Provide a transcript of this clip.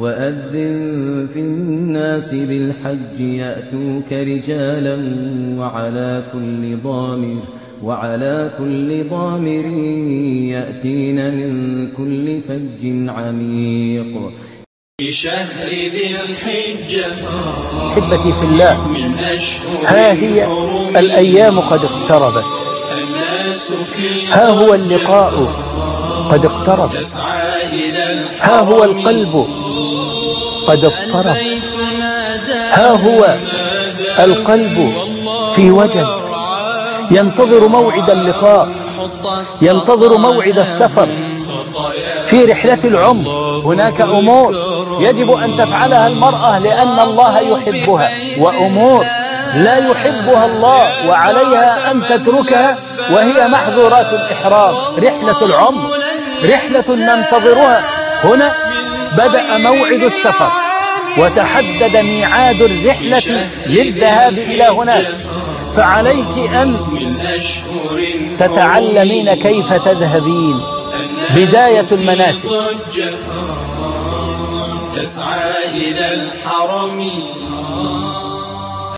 وأذن في الناس بالحج يأتوك رجالا وعلى كل ضامر وعلى كل ضامر يأتين من كل فج عميق. في شهر ذي الحجة أحبتي في الله ها هي الأيام قد اقتربت. ها هو اللقاء قد اقترب ها هو القلب قد اضطرب ها هو القلب في وجل. ينتظر موعد اللقاء. ينتظر موعد السفر. في رحلة العمر. هناك أمور يجب أن تفعلها المرأة لأن الله يحبها. وأمور لا يحبها الله. وعليها أن تتركها. وهي محظورات الإحرام. رحلة العمر. رحلة ننتظرها. هنا بدأ موعد السفر. وتحدد ميعاد الرحلة للذهاب إلى هناك. فعليك أن تتعلمين كيف تذهبين. بداية المناسك. تسعى إلى الحرم.